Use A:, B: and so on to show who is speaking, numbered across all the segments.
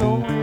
A: Looking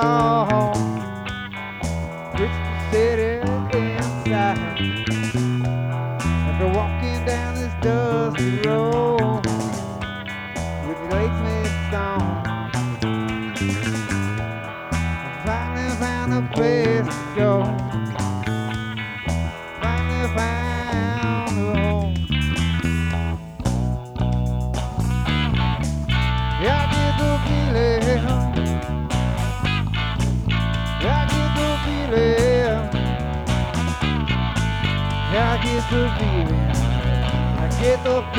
A: carnaval. I